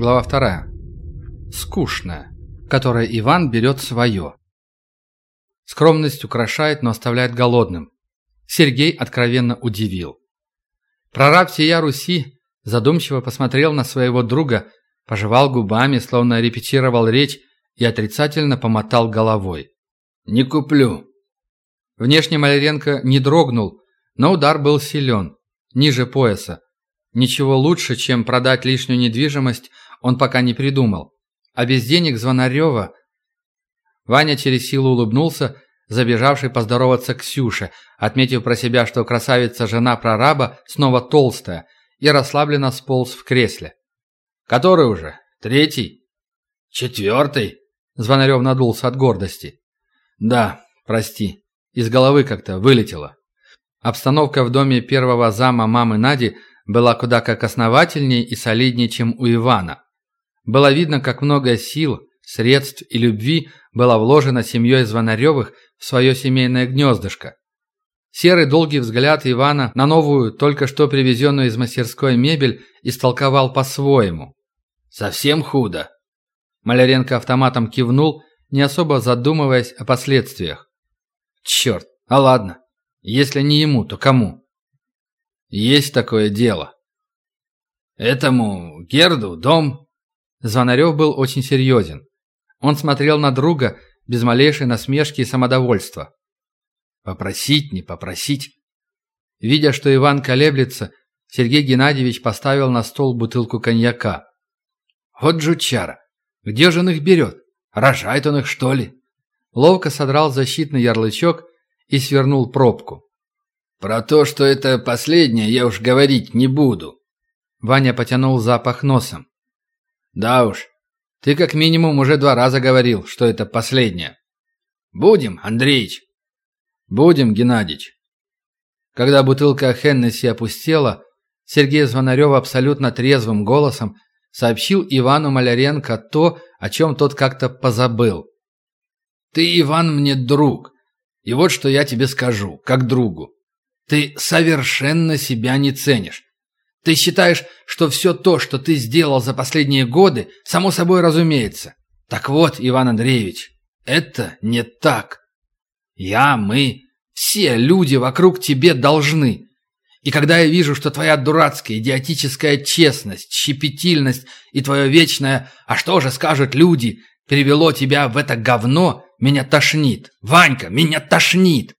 Глава вторая. Скучная, которая Иван берет свое. Скромность украшает, но оставляет голодным. Сергей откровенно удивил. Прораб сия Руси задумчиво посмотрел на своего друга, пожевал губами, словно репетировал речь, и отрицательно помотал головой. «Не куплю». Внешне Маляренко не дрогнул, но удар был силен, ниже пояса. Ничего лучше, чем продать лишнюю недвижимость, он пока не придумал. А без денег Звонарева... Ваня через силу улыбнулся, забежавший поздороваться Ксюше, отметив про себя, что красавица-жена прораба снова толстая, и расслабленно сполз в кресле. «Который уже? Третий?» «Четвертый?» Звонарев надулся от гордости. «Да, прости, из головы как-то вылетело». Обстановка в доме первого зама мамы Нади была куда как основательнее и солиднее, чем у Ивана. Было видно, как много сил, средств и любви было вложено семьей Звонаревых в свое семейное гнездышко. Серый долгий взгляд Ивана на новую, только что привезенную из мастерской мебель истолковал по-своему. «Совсем худо». Маляренко автоматом кивнул, не особо задумываясь о последствиях. «Черт, а ладно. Если не ему, то кому?» «Есть такое дело». «Этому Герду дом Звонарев был очень серьезен. Он смотрел на друга без малейшей насмешки и самодовольства. Попросить, не попросить. Видя, что Иван колеблется, Сергей Геннадьевич поставил на стол бутылку коньяка. Вот жучара! Где же он их берет? Рожает он их, что ли? Ловко содрал защитный ярлычок и свернул пробку. «Про то, что это последнее, я уж говорить не буду». Ваня потянул запах носом. Да уж, ты как минимум уже два раза говорил, что это последнее. Будем, Андреич? Будем, Геннадьич. Когда бутылка Хеннесси опустела, Сергей Звонарев абсолютно трезвым голосом сообщил Ивану Маляренко то, о чем тот как-то позабыл. «Ты, Иван, мне друг, и вот что я тебе скажу, как другу. Ты совершенно себя не ценишь. Ты считаешь, что все то, что ты сделал за последние годы, само собой разумеется. Так вот, Иван Андреевич, это не так. Я, мы, все люди вокруг тебе должны. И когда я вижу, что твоя дурацкая, идиотическая честность, щепетильность и твое вечное «а что же скажут люди» перевело тебя в это говно, меня тошнит. Ванька, меня тошнит.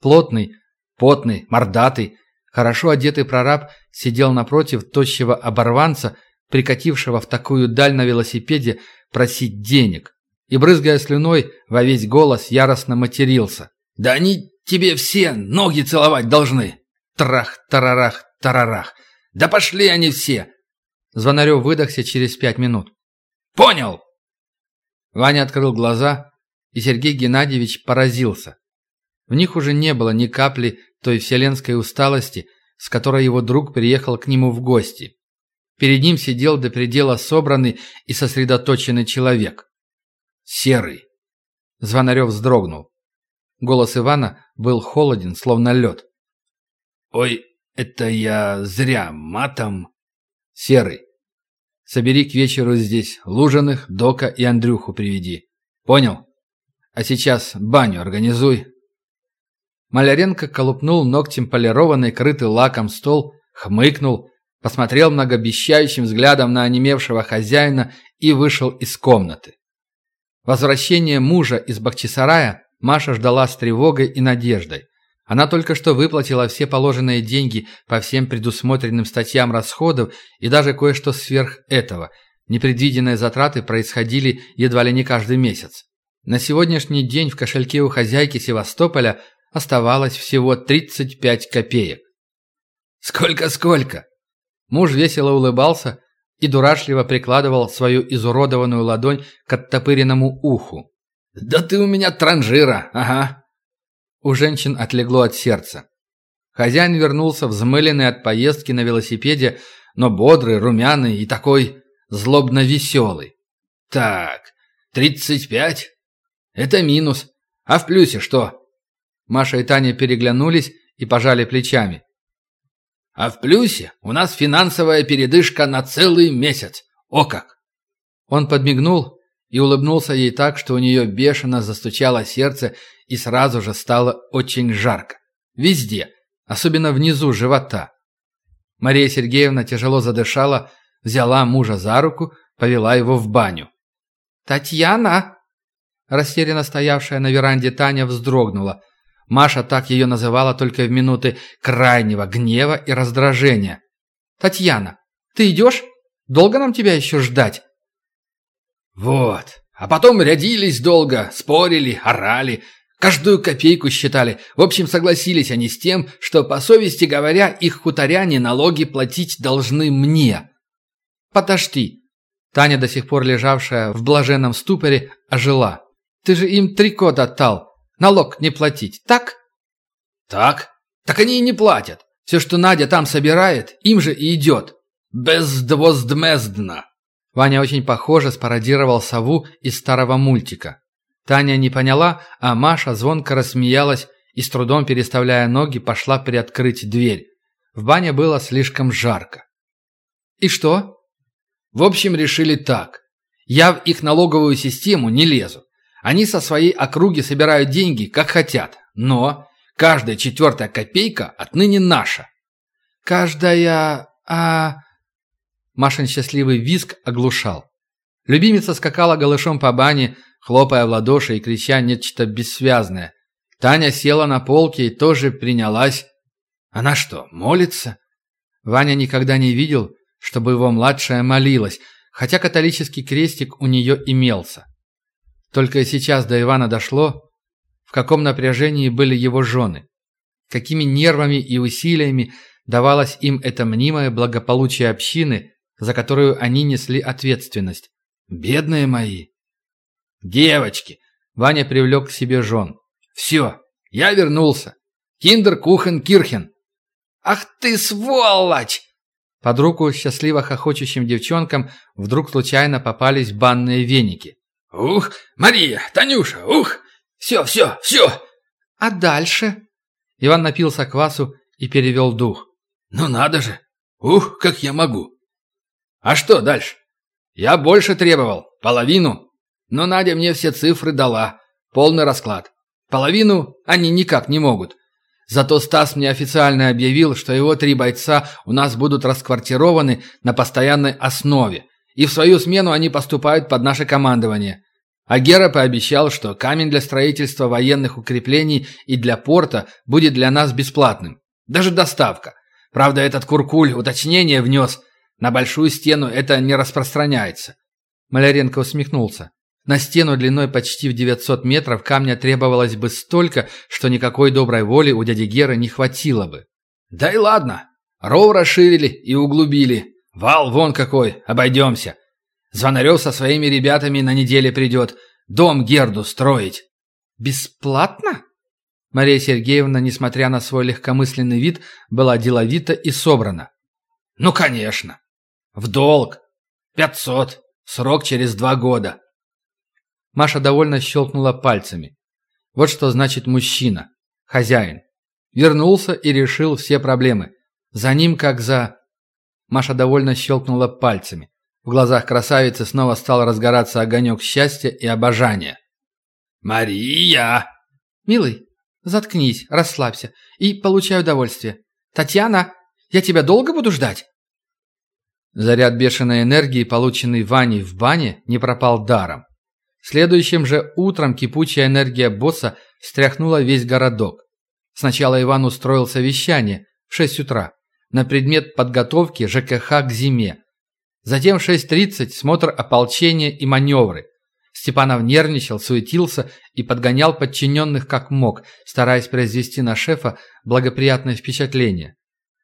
Плотный, потный, мордатый, хорошо одетый прораб сидел напротив тощего оборванца, прикатившего в такую даль на велосипеде просить денег, и, брызгая слюной, во весь голос яростно матерился. «Да они тебе все ноги целовать должны!» Трах-тарарах, тарарах! Да пошли они все! Звонарев выдохся через пять минут. «Понял!» Ваня открыл глаза, и Сергей Геннадьевич поразился. В них уже не было ни капли той вселенской усталости, с которой его друг приехал к нему в гости. Перед ним сидел до предела собранный и сосредоточенный человек. «Серый!» Звонарев вздрогнул. Голос Ивана был холоден, словно лед. «Ой, это я зря матом...» «Серый, собери к вечеру здесь Лужиных, Дока и Андрюху приведи. Понял? А сейчас баню организуй, Маляренко колупнул ногтем полированный, крытый лаком стол, хмыкнул, посмотрел многообещающим взглядом на онемевшего хозяина и вышел из комнаты. Возвращение мужа из Бахчисарая Маша ждала с тревогой и надеждой. Она только что выплатила все положенные деньги по всем предусмотренным статьям расходов и даже кое-что сверх этого. Непредвиденные затраты происходили едва ли не каждый месяц. На сегодняшний день в кошельке у хозяйки Севастополя оставалось всего 35 копеек. «Сколько-сколько?» Муж весело улыбался и дурашливо прикладывал свою изуродованную ладонь к оттопыренному уху. «Да ты у меня транжира, ага!» У женщин отлегло от сердца. Хозяин вернулся взмыленный от поездки на велосипеде, но бодрый, румяный и такой злобно веселый. «Так, тридцать пять? Это минус. А в плюсе что?» Маша и Таня переглянулись и пожали плечами. «А в плюсе у нас финансовая передышка на целый месяц. О как!» Он подмигнул и улыбнулся ей так, что у нее бешено застучало сердце и сразу же стало очень жарко. Везде, особенно внизу живота. Мария Сергеевна тяжело задышала, взяла мужа за руку, повела его в баню. «Татьяна!» Растерянно стоявшая на веранде Таня вздрогнула. Маша так ее называла только в минуты крайнего гнева и раздражения. «Татьяна, ты идешь? Долго нам тебя еще ждать?» «Вот. А потом рядились долго, спорили, орали, каждую копейку считали. В общем, согласились они с тем, что, по совести говоря, их хуторяне налоги платить должны мне». «Подожди». Таня, до сих пор лежавшая в блаженном ступоре, ожила. «Ты же им три года тал. Налог не платить, так?» «Так? Так они и не платят. Все, что Надя там собирает, им же и идет. Бездвоздмездно». Ваня очень похоже спародировал сову из старого мультика. Таня не поняла, а Маша звонко рассмеялась и с трудом переставляя ноги пошла приоткрыть дверь. В бане было слишком жарко. «И что?» «В общем, решили так. Я в их налоговую систему не лезу. Они со своей округи собирают деньги, как хотят. Но каждая четвертая копейка отныне наша». «Каждая... а...» Машин счастливый визг оглушал. Любимица скакала голышом по бане, хлопая в ладоши и крича нечто бессвязное. Таня села на полке и тоже принялась. Она что, молится? Ваня никогда не видел, чтобы его младшая молилась, хотя католический крестик у нее имелся. Только сейчас до Ивана дошло, в каком напряжении были его жены, какими нервами и усилиями давалось им это мнимое благополучие общины, за которую они несли ответственность. Бедные мои! Девочки! Ваня привлек к себе жен. Все, я вернулся. Киндер Кухен Кирхен. Ах ты сволочь! Под руку счастливо хохочущим девчонкам вдруг случайно попались банные веники. «Ух, Мария, Танюша, ух! Все, все, все!» «А дальше?» Иван напился квасу и перевел дух. «Ну надо же! Ух, как я могу! А что дальше? Я больше требовал. Половину. Но Надя мне все цифры дала. Полный расклад. Половину они никак не могут. Зато Стас мне официально объявил, что его три бойца у нас будут расквартированы на постоянной основе. И в свою смену они поступают под наше командование. А Гера пообещал, что камень для строительства военных укреплений и для порта будет для нас бесплатным. Даже доставка. Правда, этот куркуль уточнение внес – на большую стену это не распространяется. Маляренко усмехнулся. На стену длиной почти в 900 метров камня требовалось бы столько, что никакой доброй воли у дяди Геры не хватило бы. Да и ладно. Ров расширили и углубили. Вал вон какой, обойдемся. Звонарев со своими ребятами на неделе придет. Дом Герду строить. Бесплатно? Мария Сергеевна, несмотря на свой легкомысленный вид, была деловита и собрана. Ну, конечно. В долг. Пятьсот. Срок через два года. Маша довольно щелкнула пальцами. Вот что значит мужчина. Хозяин. Вернулся и решил все проблемы. За ним как за... Маша довольно щелкнула пальцами. В глазах красавицы снова стал разгораться огонек счастья и обожания. «Мария!» «Милый, заткнись, расслабься и получай удовольствие. Татьяна, я тебя долго буду ждать?» Заряд бешеной энергии, полученный Ваней в бане, не пропал даром. Следующим же утром кипучая энергия босса встряхнула весь городок. Сначала Иван устроил совещание в 6 утра на предмет подготовки ЖКХ к зиме. Затем в 6.30 смотр ополчения и маневры. Степанов нервничал, суетился и подгонял подчиненных как мог, стараясь произвести на шефа благоприятное впечатление.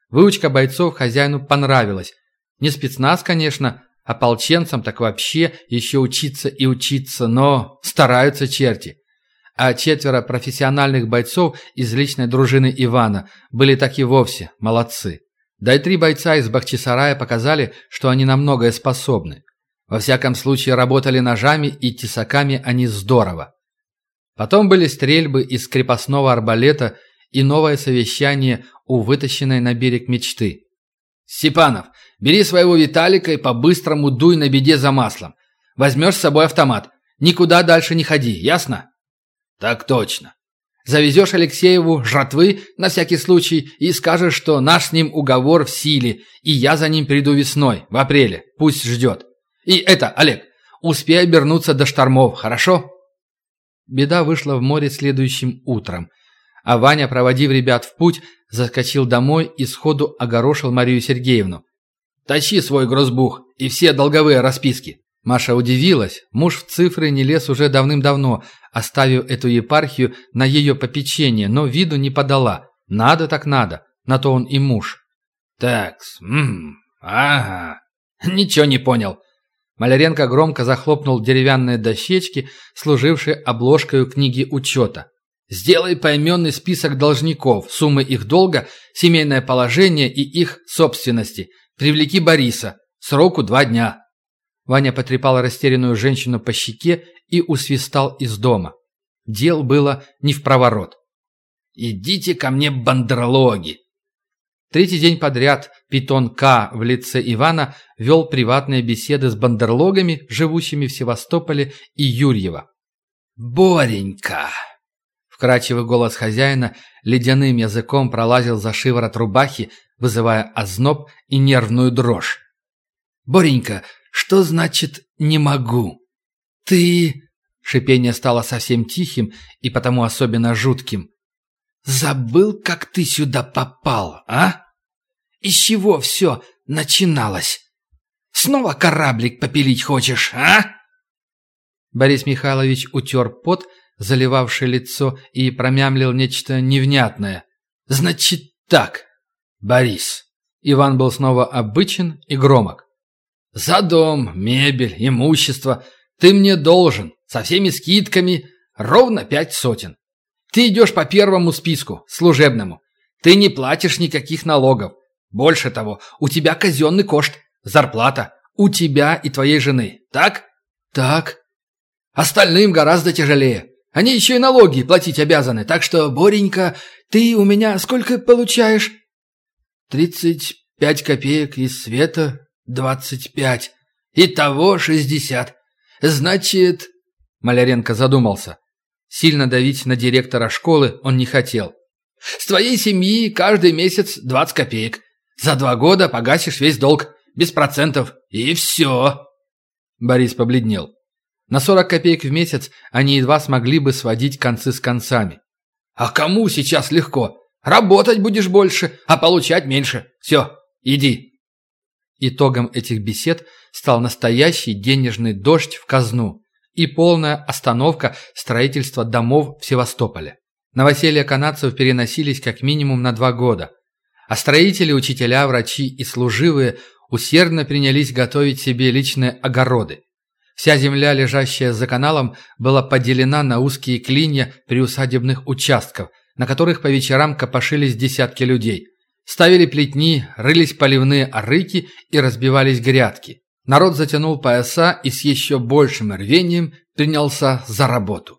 Выучка бойцов хозяину понравилась, не спецназ, конечно, ополченцам так вообще еще учиться и учиться, но стараются черти. А четверо профессиональных бойцов из личной дружины Ивана были так и вовсе молодцы. Да и три бойца из Бахчисарая показали, что они на многое способны. Во всяком случае, работали ножами и тесаками они здорово. Потом были стрельбы из крепостного арбалета и новое совещание у вытащенной на берег мечты. Степанов, бери своего Виталика и по-быстрому дуй на беде за маслом. Возьмешь с собой автомат. Никуда дальше не ходи, ясно? Так точно. Завезешь Алексееву жратвы на всякий случай и скажешь, что наш с ним уговор в силе, и я за ним приду весной, в апреле. Пусть ждет. И это, Олег, успей обернуться до штормов, хорошо? Беда вышла в море следующим утром, а Ваня, проводив ребят в путь, заскочил домой и сходу огорошил Марию Сергеевну. «Тащи свой грозбух и все долговые расписки». Маша удивилась. Муж в цифры не лез уже давным-давно, оставив эту епархию на ее попечение, но виду не подала. Надо так надо, на то он и муж. «Такс, ага, ничего не понял». Маляренко громко захлопнул деревянные дощечки, служившие обложкой книги учета. «Сделай поименный список должников, суммы их долга, семейное положение и их собственности. Привлеки Бориса. Сроку два дня». Ваня потрепал растерянную женщину по щеке и усвистал из дома. Дел было не в проворот. «Идите ко мне, бандерлоги!» Третий день подряд Питон К. в лице Ивана вел приватные беседы с бандерлогами, живущими в Севастополе и Юрьево. «Боренька!» Вкрадчивый голос хозяина ледяным языком пролазил за шиворот рубахи, вызывая озноб и нервную дрожь. «Боренька, что значит «не могу»?» «Ты...» Шипение стало совсем тихим и потому особенно жутким. «Забыл, как ты сюда попал, а? Из чего все начиналось? Снова кораблик попилить хочешь, а?» Борис Михайлович утер пот, заливавший лицо, и промямлил нечто невнятное. «Значит так, Борис». Иван был снова обычен и громок. За дом, мебель, имущество ты мне должен, со всеми скидками, ровно пять сотен. Ты идешь по первому списку, служебному. Ты не платишь никаких налогов. Больше того, у тебя казенный кошт, зарплата. У тебя и твоей жены. Так? Так. Остальным гораздо тяжелее. Они еще и налоги платить обязаны. Так что, Боренька, ты у меня сколько получаешь? Тридцать пять копеек из света, «Двадцать пять. Итого шестьдесят. Значит...» Маляренко задумался. Сильно давить на директора школы он не хотел. «С твоей семьи каждый месяц двадцать копеек. За два года погасишь весь долг, без процентов, и все!» Борис побледнел. На сорок копеек в месяц они едва смогли бы сводить концы с концами. «А кому сейчас легко? Работать будешь больше, а получать меньше. Все, иди!» Итогом этих бесед стал настоящий денежный дождь в казну и полная остановка строительства домов в Севастополе. Новоселья канадцев переносились как минимум на два года, а строители, учителя, врачи и служивые усердно принялись готовить себе личные огороды. Вся земля, лежащая за каналом, была поделена на узкие клинья приусадебных участков, на которых по вечерам копошились десятки людей – Ставили плетни, рылись поливные арыки и разбивались грядки. Народ затянул пояса и с еще большим рвением принялся за работу.